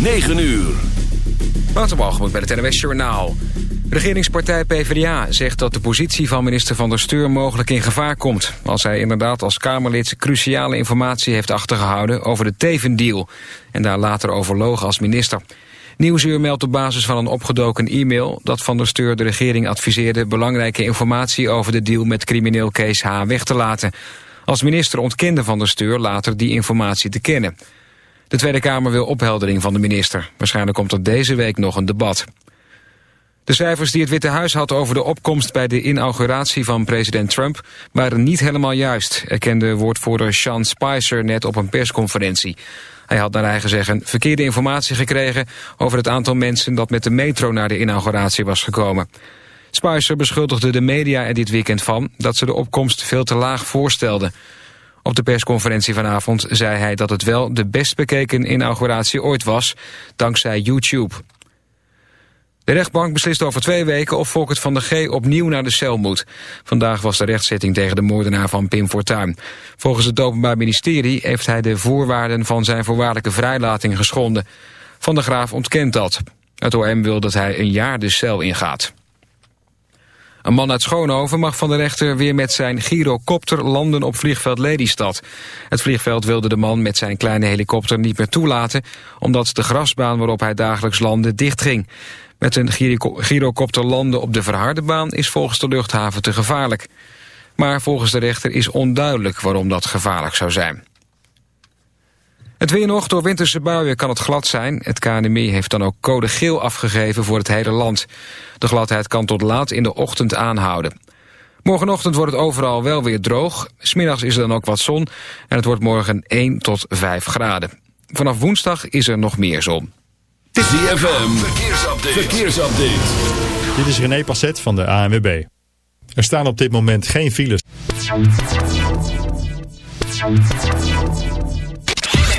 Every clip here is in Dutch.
9 uur. Waterbalgemoed bij het NWS Journaal. Regeringspartij PvdA zegt dat de positie van minister Van der Steur mogelijk in gevaar komt... als hij inderdaad als Kamerlid cruciale informatie heeft achtergehouden over de Teven-deal... en daar later overloog als minister. Nieuwsuur meldt op basis van een opgedoken e-mail... dat Van der Steur de regering adviseerde belangrijke informatie over de deal met crimineel Kees H. weg te laten. Als minister ontkende Van der Steur later die informatie te kennen... De Tweede Kamer wil opheldering van de minister. Waarschijnlijk komt er deze week nog een debat. De cijfers die het Witte Huis had over de opkomst bij de inauguratie van president Trump waren niet helemaal juist, erkende woordvoerder Sean Spicer net op een persconferentie. Hij had naar eigen zeggen verkeerde informatie gekregen over het aantal mensen dat met de metro naar de inauguratie was gekomen. Spicer beschuldigde de media er dit weekend van dat ze de opkomst veel te laag voorstelden. Op de persconferentie vanavond zei hij dat het wel de best bekeken inauguratie ooit was, dankzij YouTube. De rechtbank beslist over twee weken of Volkert van der G opnieuw naar de cel moet. Vandaag was de rechtszitting tegen de moordenaar van Pim Fortuyn. Volgens het Openbaar Ministerie heeft hij de voorwaarden van zijn voorwaardelijke vrijlating geschonden. Van der Graaf ontkent dat. Het OM wil dat hij een jaar de cel ingaat. Een man uit Schoonhoven mag van de rechter weer met zijn gyrocopter landen op vliegveld Lelystad. Het vliegveld wilde de man met zijn kleine helikopter niet meer toelaten... omdat de grasbaan waarop hij dagelijks landde dichtging. Met een gyrocopter landen op de verharde baan is volgens de luchthaven te gevaarlijk. Maar volgens de rechter is onduidelijk waarom dat gevaarlijk zou zijn. Het weer nog, door winterse buien kan het glad zijn. Het KNMI heeft dan ook code geel afgegeven voor het hele land. De gladheid kan tot laat in de ochtend aanhouden. Morgenochtend wordt het overal wel weer droog. Smiddags is er dan ook wat zon en het wordt morgen 1 tot 5 graden. Vanaf woensdag is er nog meer zon. ZFM, verkeersupdate. verkeersupdate. Dit is René Passet van de ANWB. Er staan op dit moment geen files.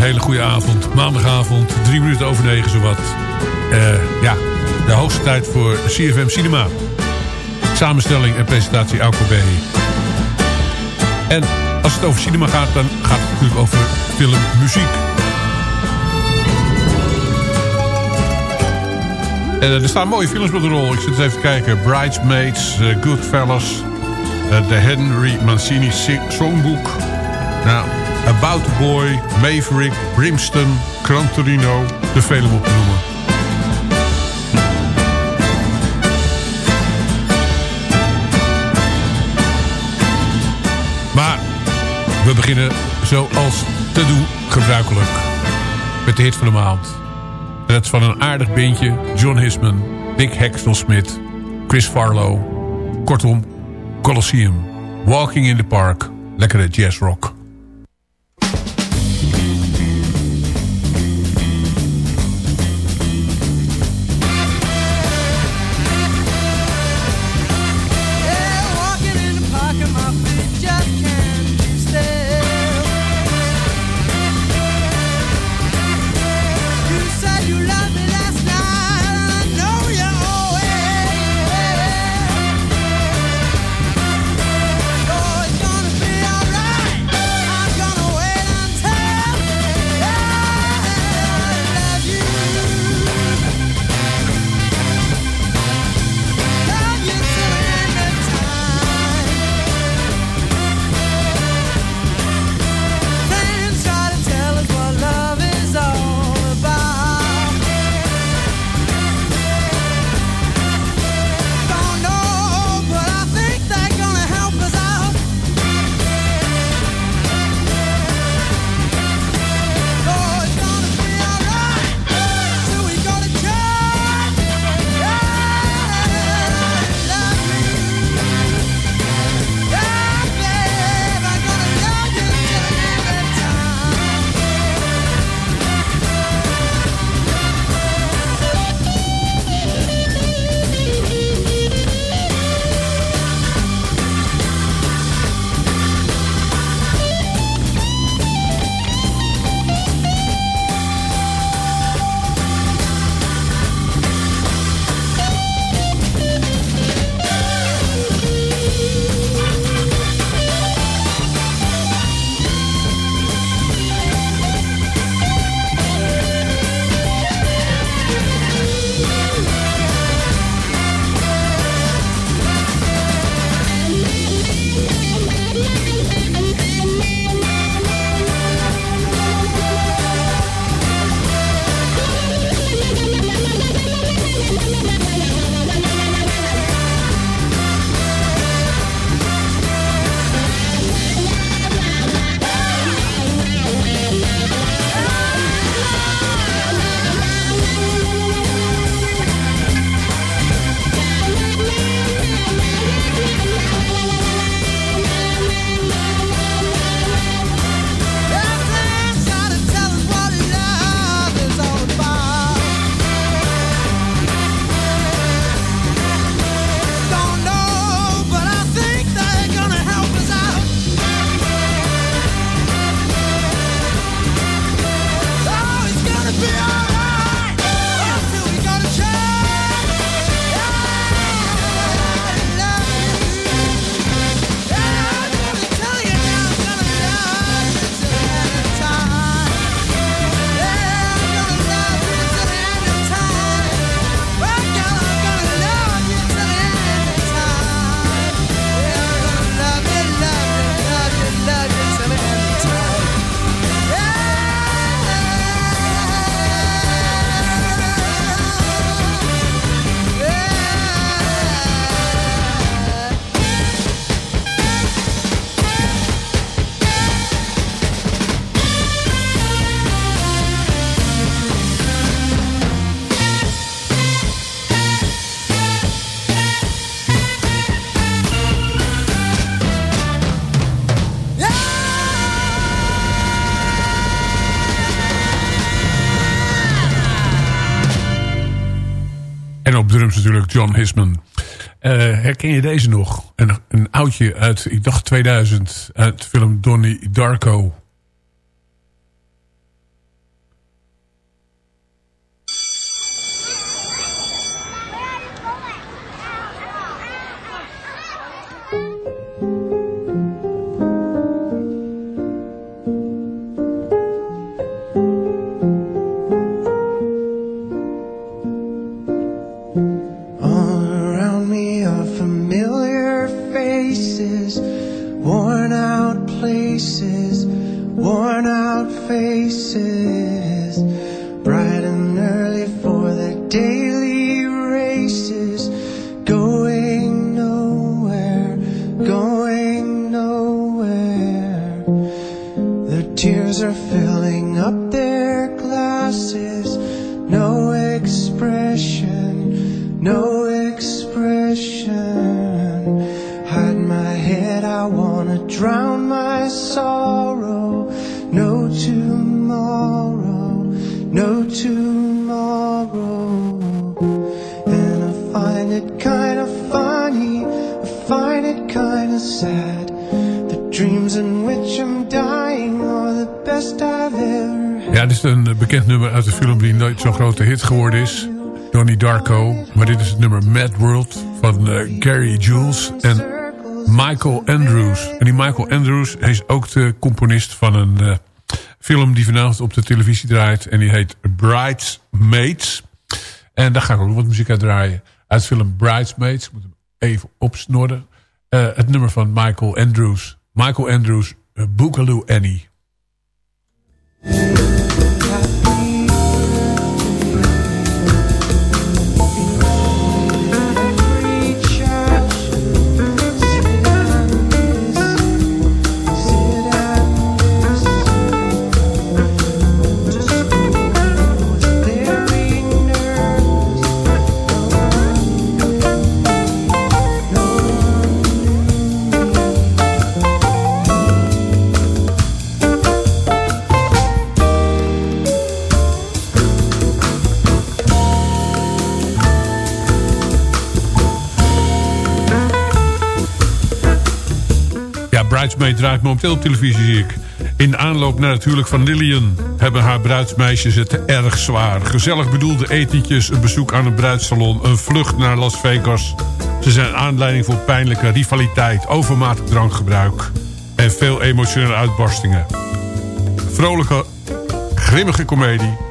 Hele goede avond. Maandagavond, drie minuten over negen zowat. Uh, ja, de hoogste tijd voor CFM Cinema. Samenstelling en presentatie Alco B. En als het over cinema gaat, dan gaat het natuurlijk over filmmuziek. En er staan mooie films op de rol. Ik zit eens even te kijken. Bridesmaids, uh, Goodfellas, de Henry Mancini Songbook. Nou, About a Boy, Maverick, Brimston, Gran Torino, de velen op te noemen. Maar we beginnen zoals te doen gebruikelijk met de hit van de maand. En dat is van een aardig beentje, John Hisman, Dick Hextelsmith, Chris Farlow. Kortom, Colosseum, Walking in the Park, lekkere jazz En op drums natuurlijk John Hisman. Uh, herken je deze nog? Een, een oudje uit, ik dacht 2000, uit de film Donnie Darko. Is. Donnie Darko. Maar dit is het nummer Mad World van uh, Gary Jules en Michael Andrews. En die Michael Andrews is ook de componist van een uh, film die vanavond op de televisie draait. En die heet Bridesmaids. En daar ga ik ook wat muziek uit draaien. Uit de film Bridesmaids. Ik moet hem even opsnorden. Uh, het nummer van Michael Andrews. Michael Andrews, Boogaloo Annie. Draait momenteel op televisie, zie ik. In aanloop naar het huwelijk van Lillian... hebben haar bruidsmeisjes het erg zwaar. Gezellig bedoelde etentjes, een bezoek aan een bruidssalon... een vlucht naar Las Vegas. Ze zijn aanleiding voor pijnlijke rivaliteit... overmatig drankgebruik... en veel emotionele uitbarstingen. Vrolijke, grimmige komedie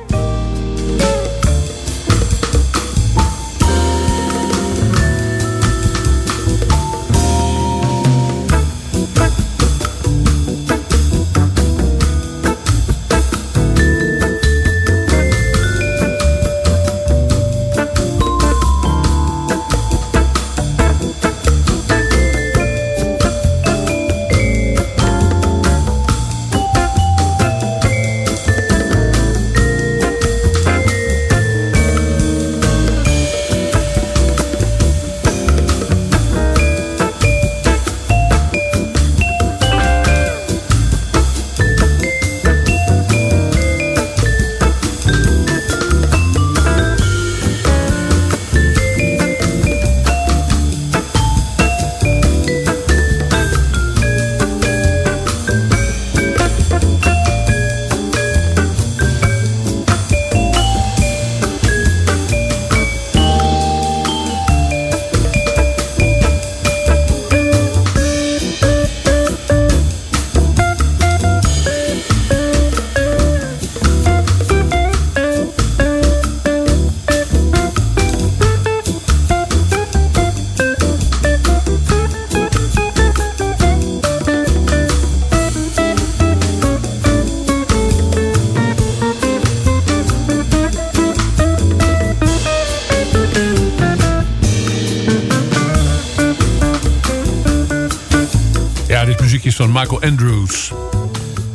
Michael Andrews.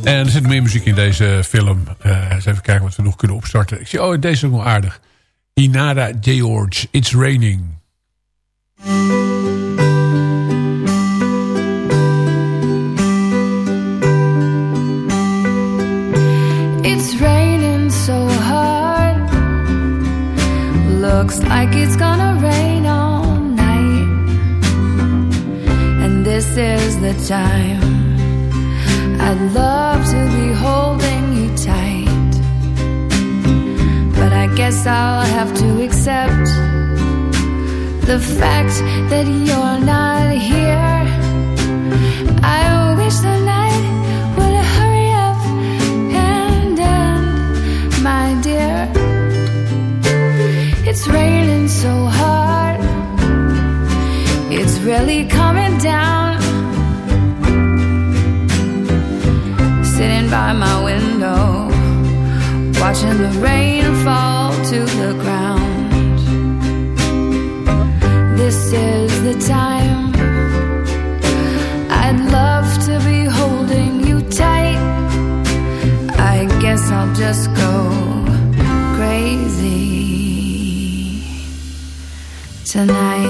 En er zit meer muziek in deze film. Uh, eens even kijken wat we nog kunnen opstarten. Ik zie, oh, deze is ook wel aardig. Inara George, It's Raining. It's raining so hard Look looks like it's gonna rain all night. And this is the time I'd love to be holding you tight. But I guess I'll have to accept the fact that you're not here. I wish the night would hurry up and end, my dear. It's raining so hard, it's really coming down. By my window, watching the rain fall to the ground. This is the time I'd love to be holding you tight. I guess I'll just go crazy tonight.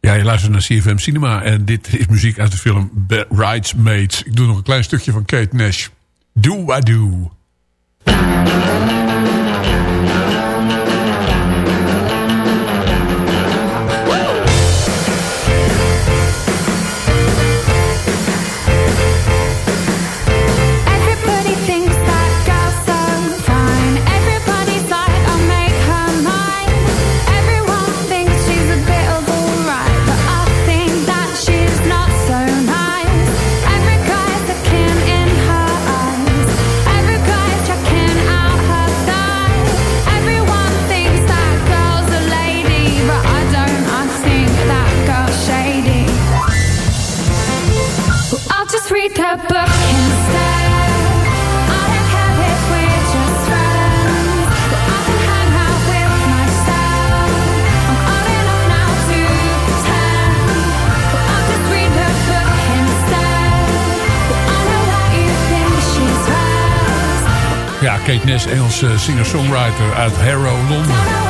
Ja, je luistert naar CFM Cinema en dit is muziek uit de film Bridesmaids. Ik doe nog een klein stukje van Kate Nash. Do I Do. Kate Nash, Engelse singer-songwriter uit Harrow, Londen.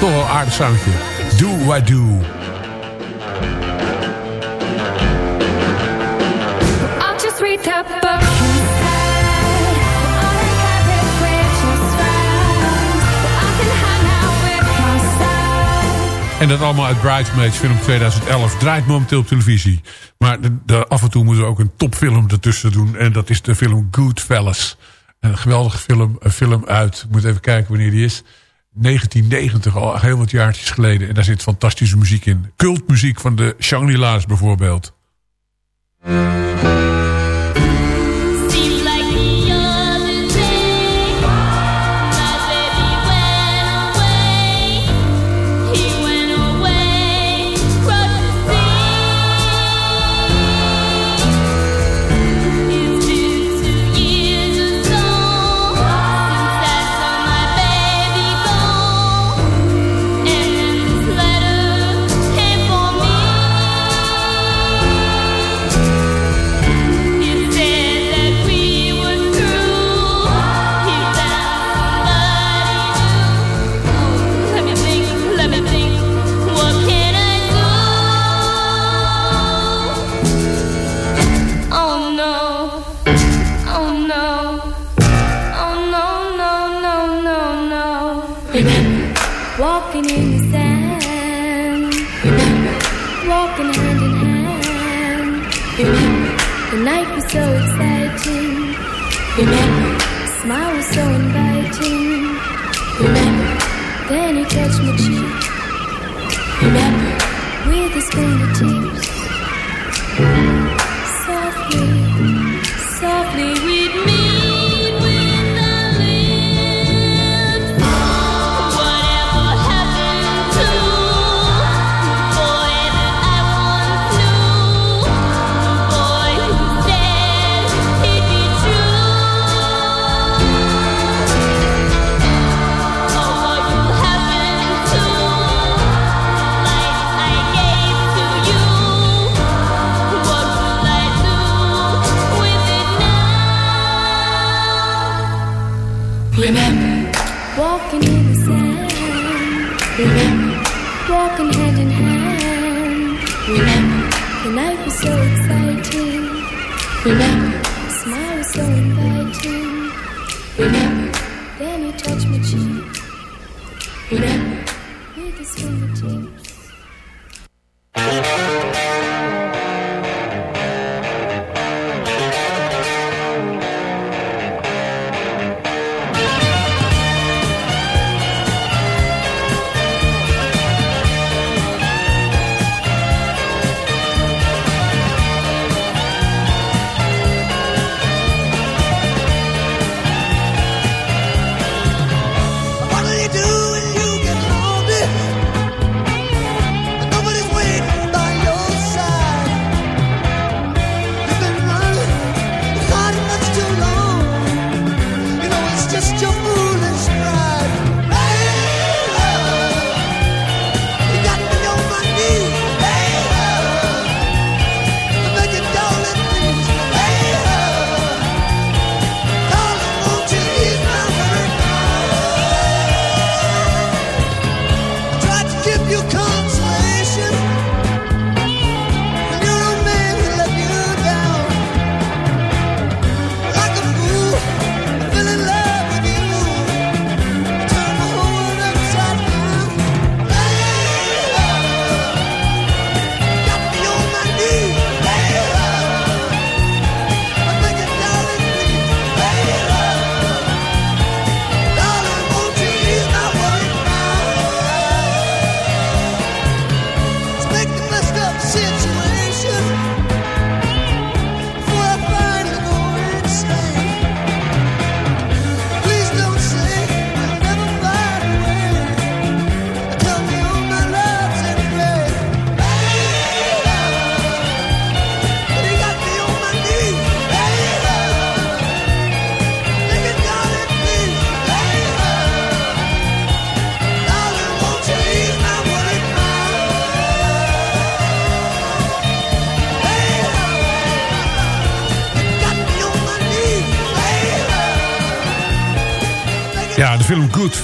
Toch wel een aardig soundje. Do I Do. I'll just read book. En dat allemaal uit Bridesmaids, film 2011. Draait momenteel op televisie. Maar de, de- af en toe moeten we ook een topfilm ertussen doen. En dat is de film Goodfellas. Een geweldige film, een film uit, ik moet even kijken wanneer die is. 1990, al heel wat jaartjes geleden. En daar zit fantastische muziek in. Cultmuziek van de Shangri-La's bijvoorbeeld.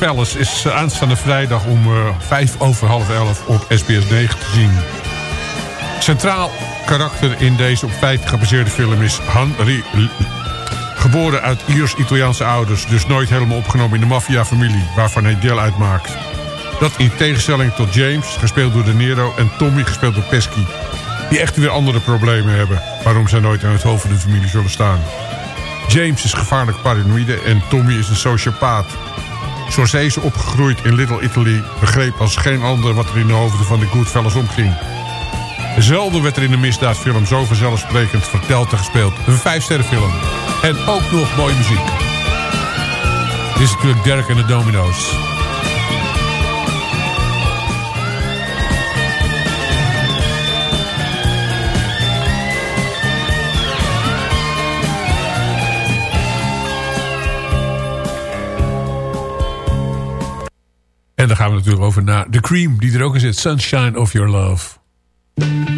Palace is eh, aanstaande vrijdag om eh, vijf over half elf op SBS 9 te zien. Centraal karakter in deze op feit gebaseerde film is Henry... Geboren uit Iers-Italiaanse ouders, dus nooit helemaal opgenomen in de maffia-familie... waarvan hij deel uitmaakt. Dat in tegenstelling tot James, gespeeld door De Niro... en Tommy, gespeeld door Pesky. Die echt weer andere problemen hebben... waarom zij nooit aan het hoofd van de familie zullen staan. James is gevaarlijk paranoïde en Tommy is een sociopaat... Scorsese, opgegroeid in Little Italy... begreep als geen ander wat er in de hoofden van de Goodfellas omging. Zelden werd er in een misdaadfilm zo vanzelfsprekend verteld en gespeeld. Een vijfsterrenfilm. En ook nog mooie muziek. Dit is natuurlijk Dirk en de Domino's. gaan we natuurlijk over naar The Cream, die er ook in zit. Sunshine of Your Love.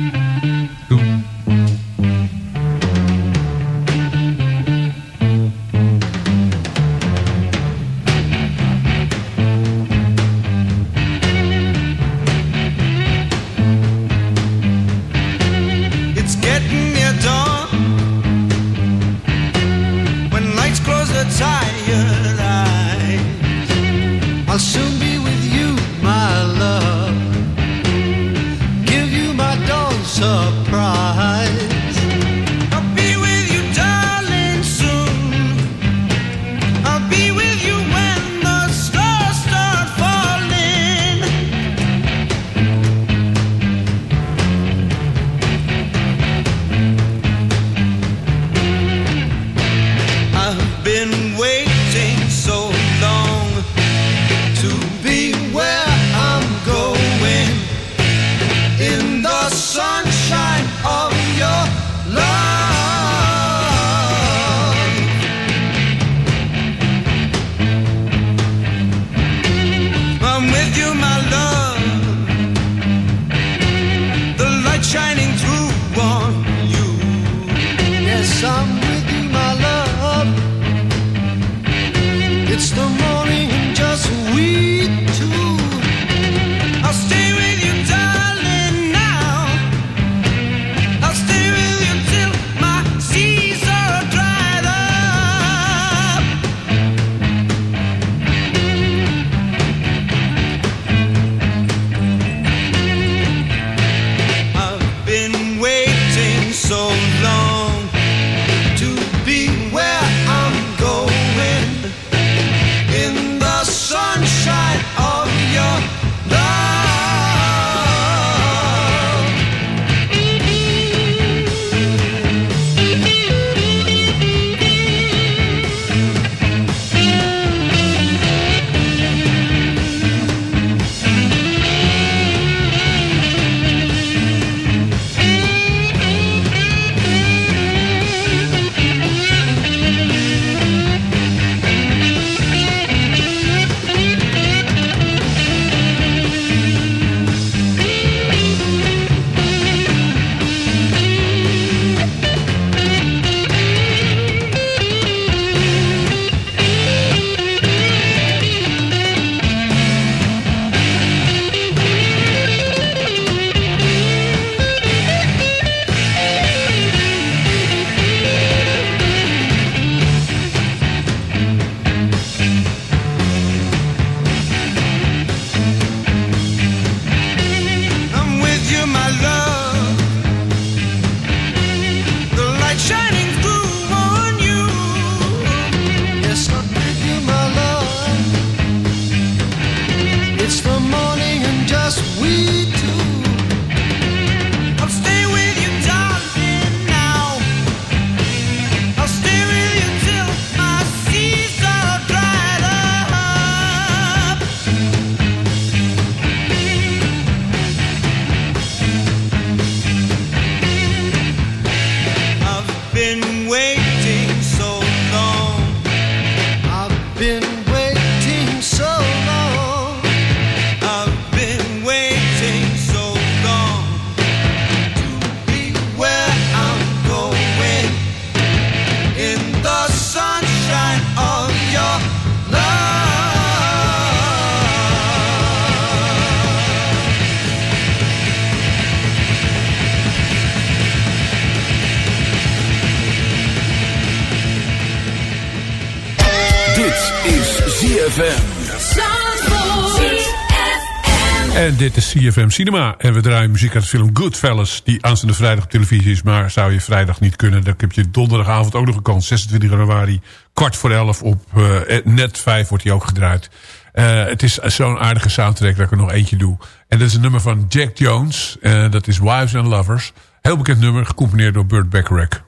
Dit is CFM Cinema. En we draaien muziek uit de film Goodfellas... die aanstaande vrijdag op televisie is. Maar zou je vrijdag niet kunnen... dan heb je donderdagavond ook nog een kans. 26 januari, kwart voor elf op eh, net 5 wordt hij ook gedraaid. Eh, het is zo'n aardige soundtrack dat ik er nog eentje doe. En dat is een nummer van Jack Jones. Dat is Wives and Lovers. Heel bekend nummer, gecomponeerd door Burt Bacharach.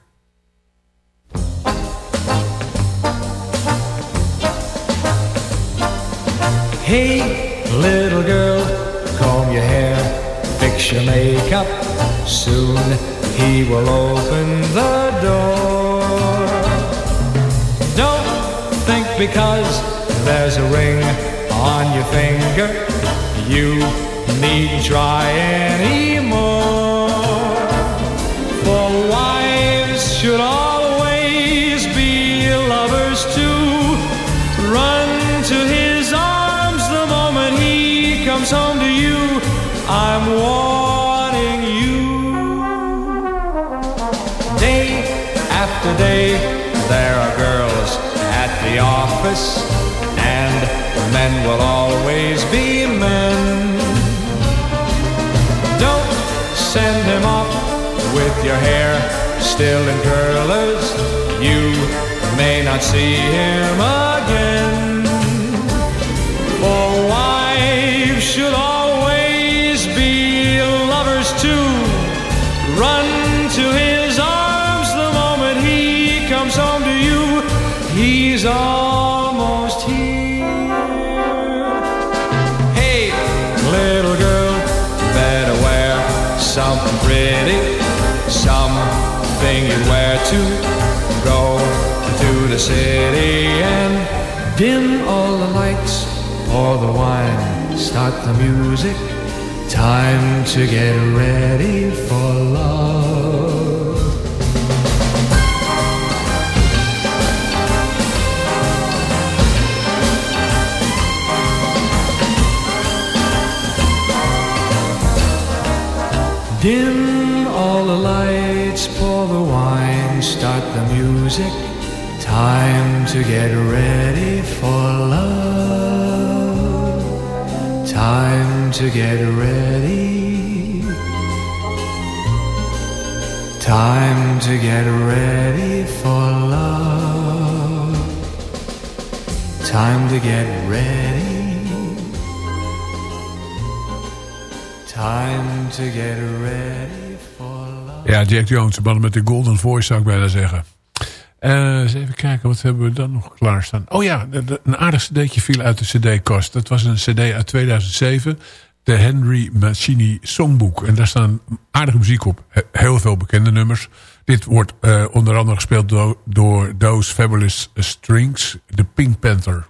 Hey, little fix your makeup. Soon he will open the door. Don't think because there's a ring on your finger, you needn't try anymore. For wives should after day, there are girls at the office, and men will always be men. Don't send him off with your hair still in curlers. You may not see him again. For wives should city and dim all the lights, pour the wine, start the music. Time to get ready for love. Dim all the lights, pour the wine, start the music. Time to get ready for love. Time to get ready. Time to get ready for love. Time to get ready. Time to get ready for love. Ja, Jack Jones, man met de golden voice zou ik bijna zeggen. Eh, eens even kijken, wat hebben we dan nog klaarstaan? Oh ja, een aardig cd'tje viel uit de cd-kast. Dat was een cd uit 2007. De Henry Mancini Songbook. En daar staan aardige muziek op. He- Heel veel bekende nummers. Dit wordt eh, onder andere gespeeld door Those Fabulous Strings. De Pink Panther.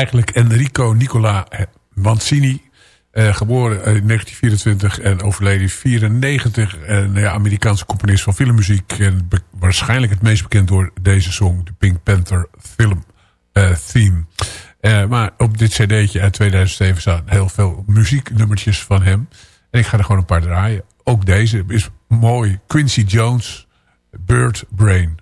Eigenlijk Enrico Nicola Mancini. eh, geboren in 1924 en overleden in 94. En ja, Amerikaanse componist van filmmuziek. En waarschijnlijk het meest bekend door deze song. De Pink Panther film eh, theme. Eh, maar op dit cd'tje uit 2007 staan heel veel muzieknummertjes van hem. En ik ga er gewoon een paar draaien. Ook deze is mooi. Quincy Jones, Bird Brain.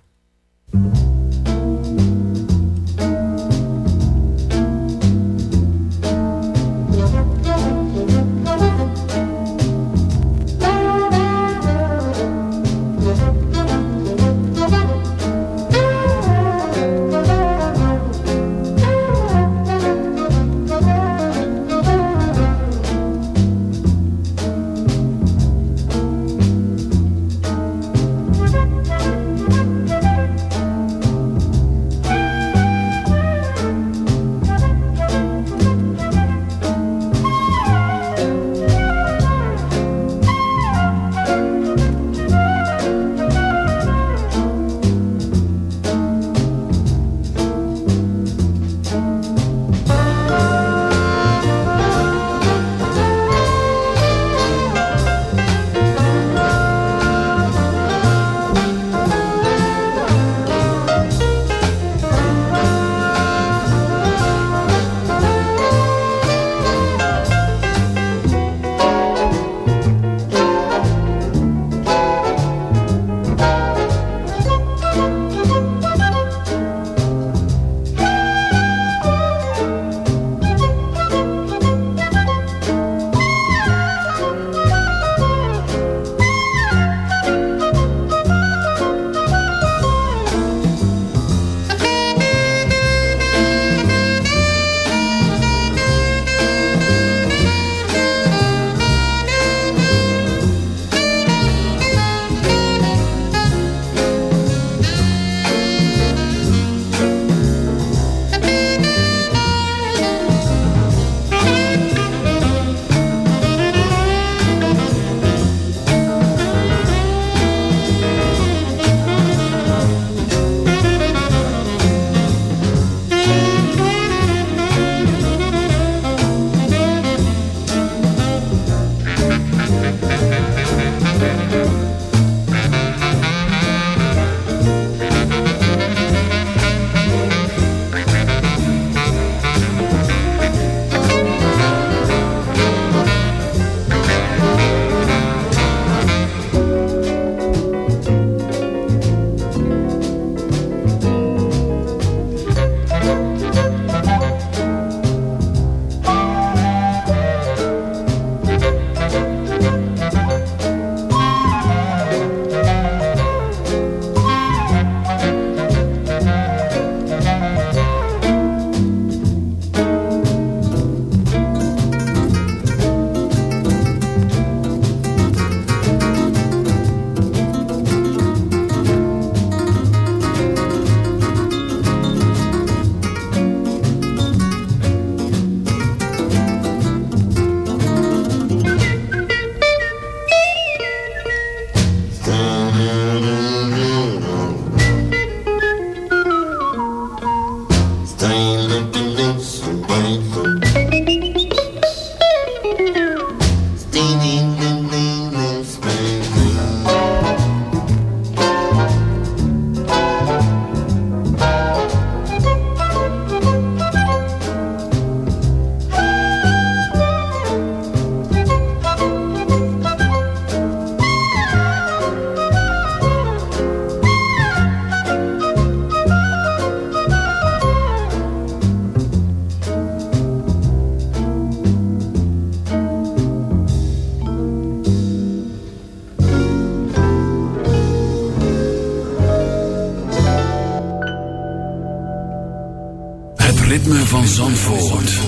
Van Zandvoort.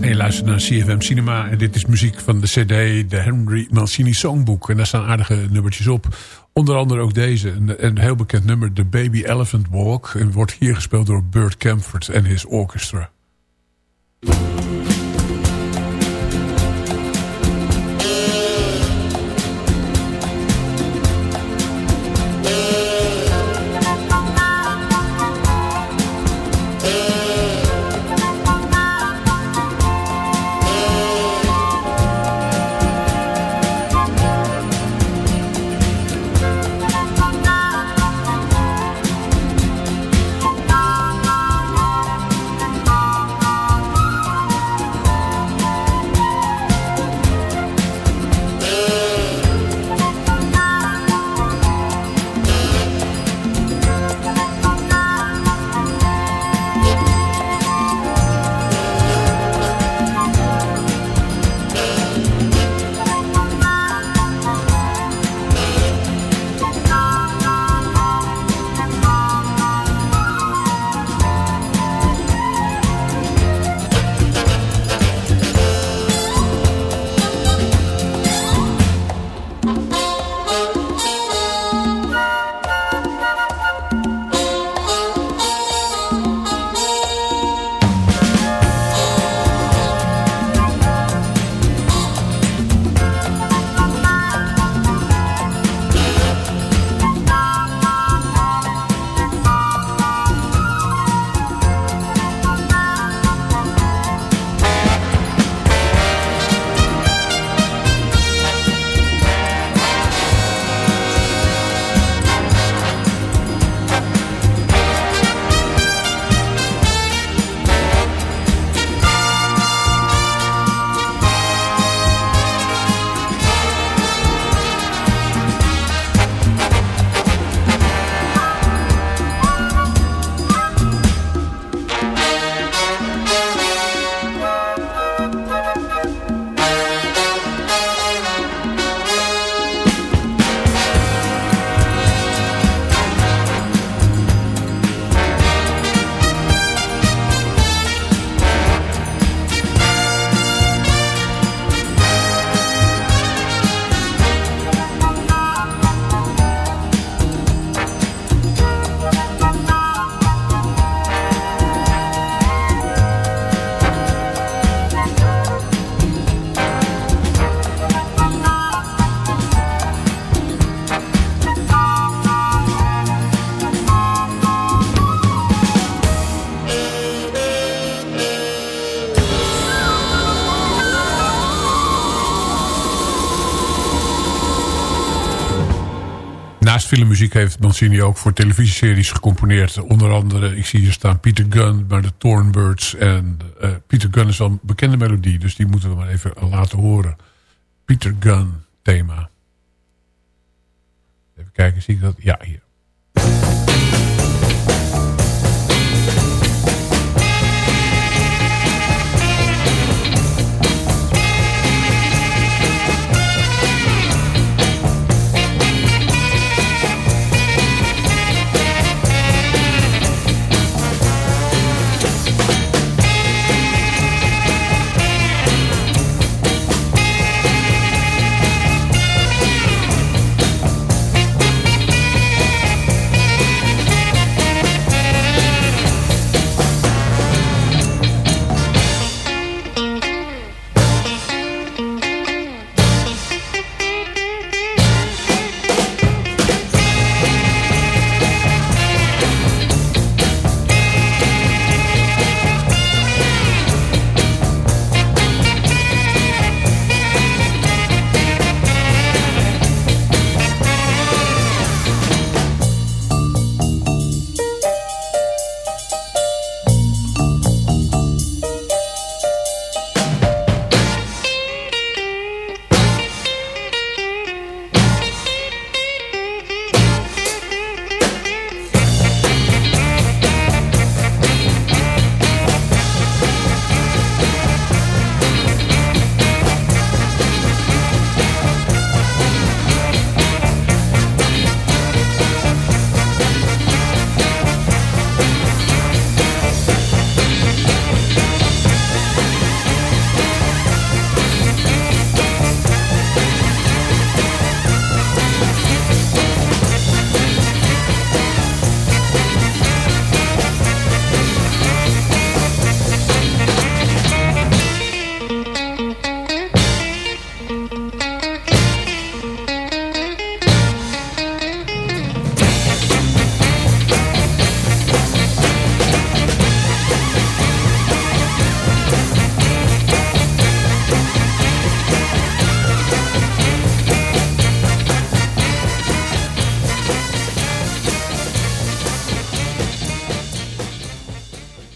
En je luistert naar CFM Cinema. En dit is muziek van de cd, de Henry Mancini Songbook. En daar staan aardige nummertjes op. Onder andere ook deze. Een, een heel bekend nummer, The Baby Elephant Walk. En wordt hier gespeeld door Burt Camford en his orchestra. Filmmuziek heeft Mancini ook voor televisieseries gecomponeerd. Onder andere, ik zie hier staan Peter Gunn bij de Thornbirds. En eh, Peter Gunn is wel een bekende melodie, dus die moeten we maar even laten horen. Peter Gunn thema. Even kijken, zie ik dat? Ja, hier.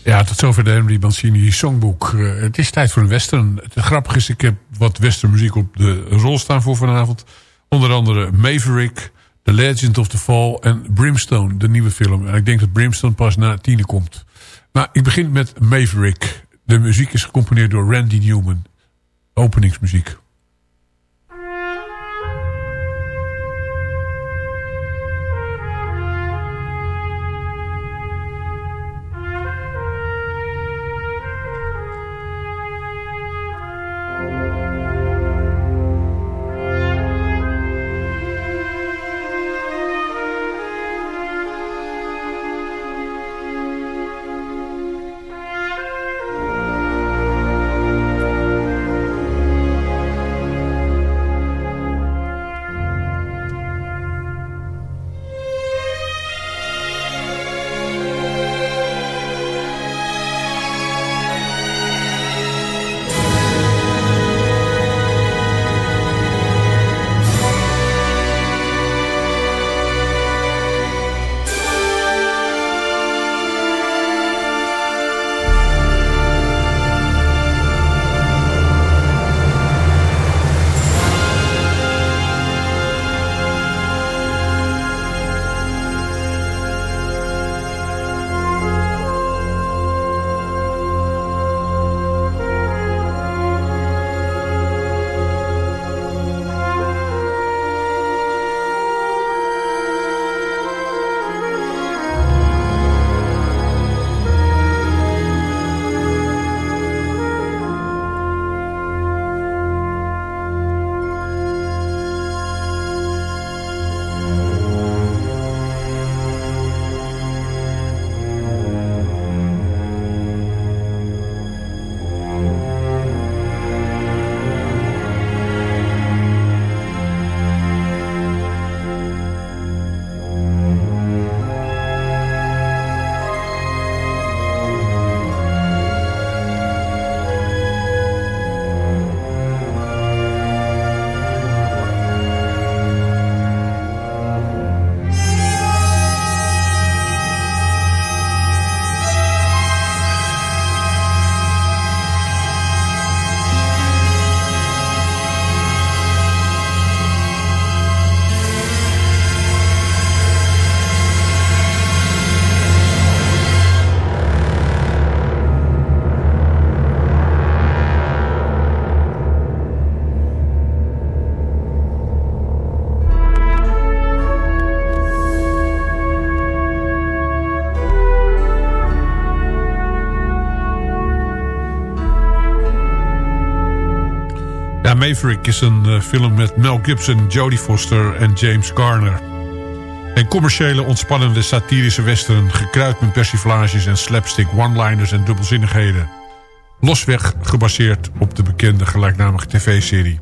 Ja, tot zover de Henry Mancini Songbook. Eh, het is tijd voor een western. Het grappige is, ik heb wat westernmuziek op de rol staan voor vanavond. Onder andere Maverick, The Legend of the Fall en Brimstone, de nieuwe film. En ik denk dat Brimstone pas na tienen komt. Maar ik begin met Maverick. De muziek is gecomponeerd door Randy Newman. Openingsmuziek. Maverick is een eh, film met Mel Gibson, Jodie Foster en James Garner. Een commerciële, ontspannende, satirische western... gekruid met persiflages en slapstick, one-liners en dubbelzinnigheden. Losweg gebaseerd op de bekende gelijknamige tv-serie...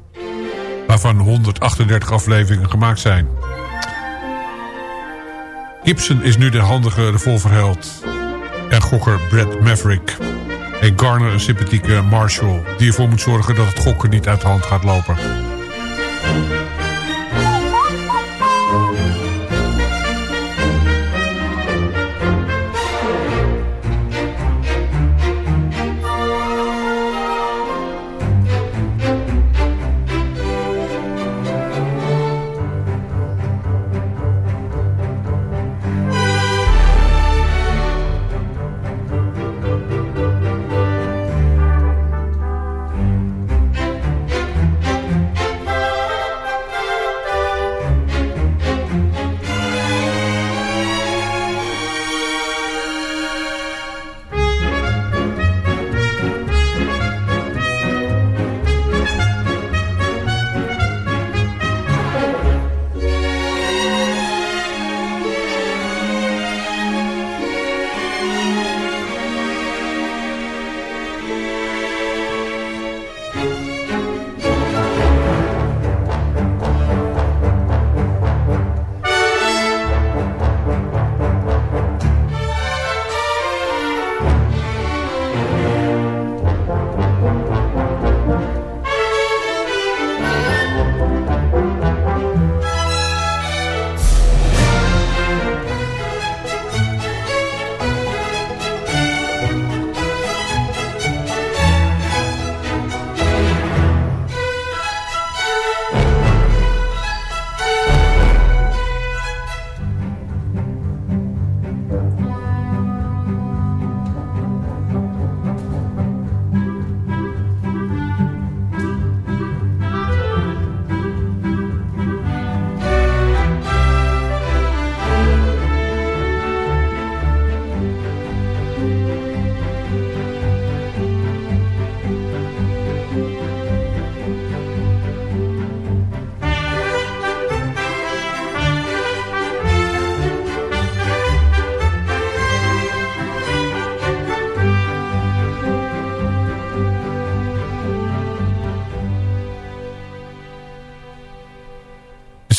waarvan 138 afleveringen gemaakt zijn. Gibson is nu de handige revolverheld... en gokker Brad Maverick... En Garner een sympathieke Marshall... die ervoor moet zorgen dat het gokken niet uit de hand gaat lopen.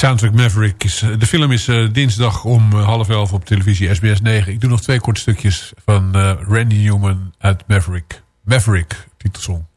Soundtrack Maverick. Is, eh, de film is eh, dinsdag om eh, half elf op televisie SBS 9. Ik doe nog twee korte stukjes van Randy Newman uit Maverick. Maverick, titelsong.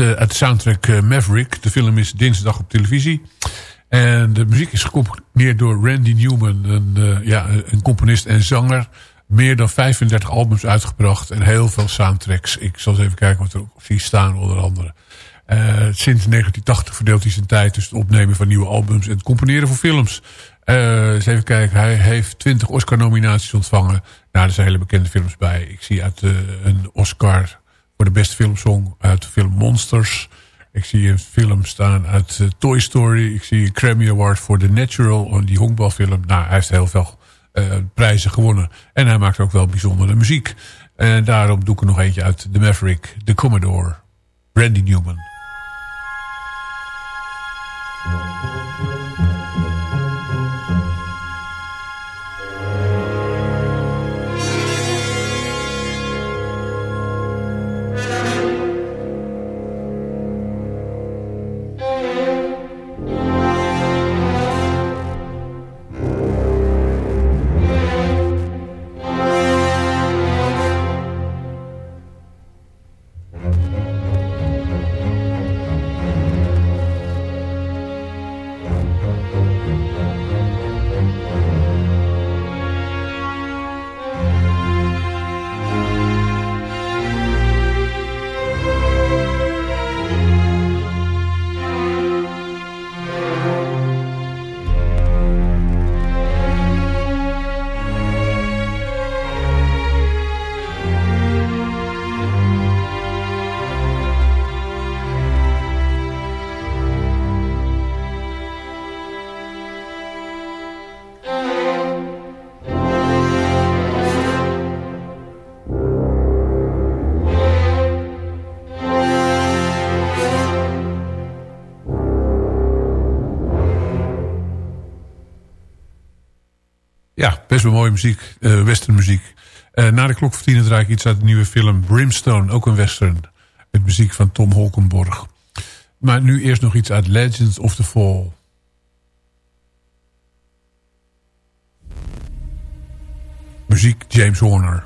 De, uit de soundtrack eh, Maverick. De film is dinsdag op televisie. En de muziek is gecomponeerd door Randy Newman. Een, eh, ja, een componist en zanger. Meer dan 35 albums uitgebracht. En heel veel soundtracks. Ik zal eens even kijken wat er ook zie staan, onder andere. Eh, sinds 1980 verdeelt hij zijn tijd tussen het opnemen van nieuwe albums en het componeren voor films. Eh, eens even kijken, hij heeft 20 Oscar-nominaties ontvangen. Nou, er zijn hele bekende films bij. Ik zie uit eh, een Oscar voor de beste filmsong uit de film Monsters. Ik zie een film staan uit eh, Toy Story. Ik zie een Grammy Award voor The Natural, die honkbalfilm. Nou, hij heeft heel veel eh, prijzen gewonnen. En hij maakt ook wel bijzondere muziek. En daarom doe ik er nog eentje uit The Maverick, The Commodore, Randy Newman. Mooie muziek. eh westernmuziek. Eh, na de klok van draai ik iets uit de nieuwe film Brimstone. Ook een western. Met muziek van Tom Holkenborg. Maar nu eerst nog iets uit Legends of the Fall. Muziek James Horner.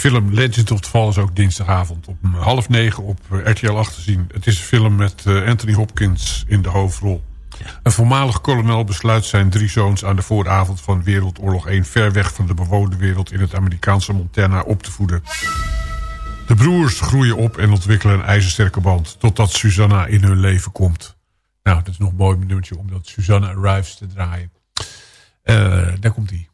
Film Legend of the Fall is ook dinsdagavond om half negen op eh, RTL 8 te zien. Het is een film met eh, Anthony Hopkins in de hoofdrol. Een voormalig kolonel besluit zijn drie zoons aan de vooravond van Wereldoorlog 1... ver weg van de bewoonde wereld in het Amerikaanse Montana op te voeden. De broers groeien op en ontwikkelen een ijzersterke band... totdat Susanna in hun leven komt. Nou, dat is nog een mooi nummertje om dat Susanna Arrives te draaien. Eh, daar komt hij.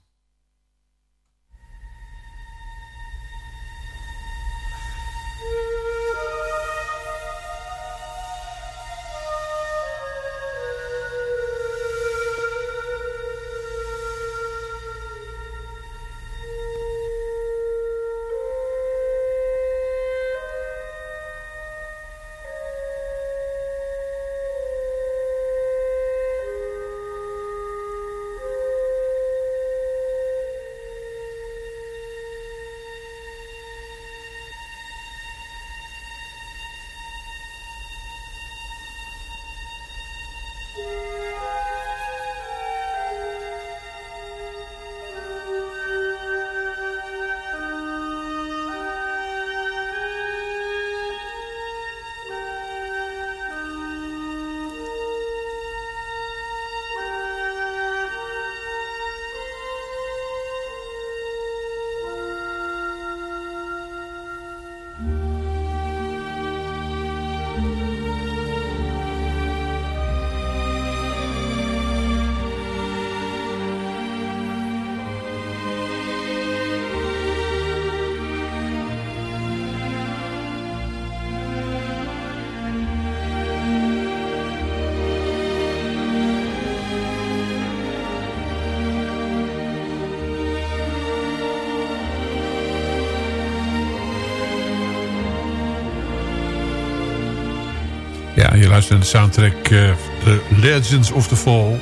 Naar de soundtrack eh, The Legends of the Fall.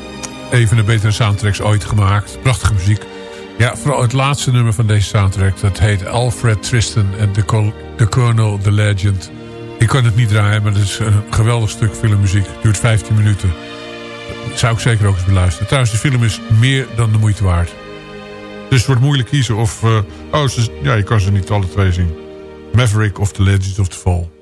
Een van de betere soundtracks ooit gemaakt. Prachtige muziek. Ja, vooral het laatste nummer van deze soundtrack. Dat heet Alfred Tristan en the, the Colonel, The Legend. Ik kan het niet draaien, maar het is een geweldig stuk filmmuziek. Duurt 15 minuten. Zou ik zeker ook eens beluisteren. Trouwens, de film is meer dan de moeite waard. Dus het wordt moeilijk kiezen of... eh, oh, ja, je kan ze niet alle twee zien. Maverick of The Legends of the Fall.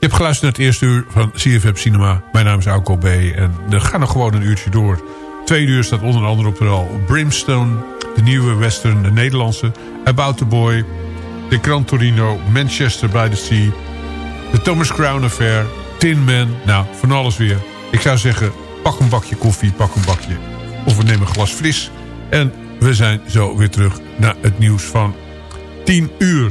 Je hebt geluisterd naar het eerste uur van CFM Cinema. Mijn naam is Auko B. En er gaat nog gewoon een uurtje door. Twee uur staat onder andere op de rol Brimstone... de nieuwe western, de Nederlandse... About the Boy... De Gran Torino, Manchester by the Sea... de Thomas Crown Affair... Tin Man, nou, van alles weer. Ik zou zeggen, pak een bakje koffie, pak een bakje... of we nemen een glas fris... en we zijn zo weer terug naar het nieuws van 10 uur.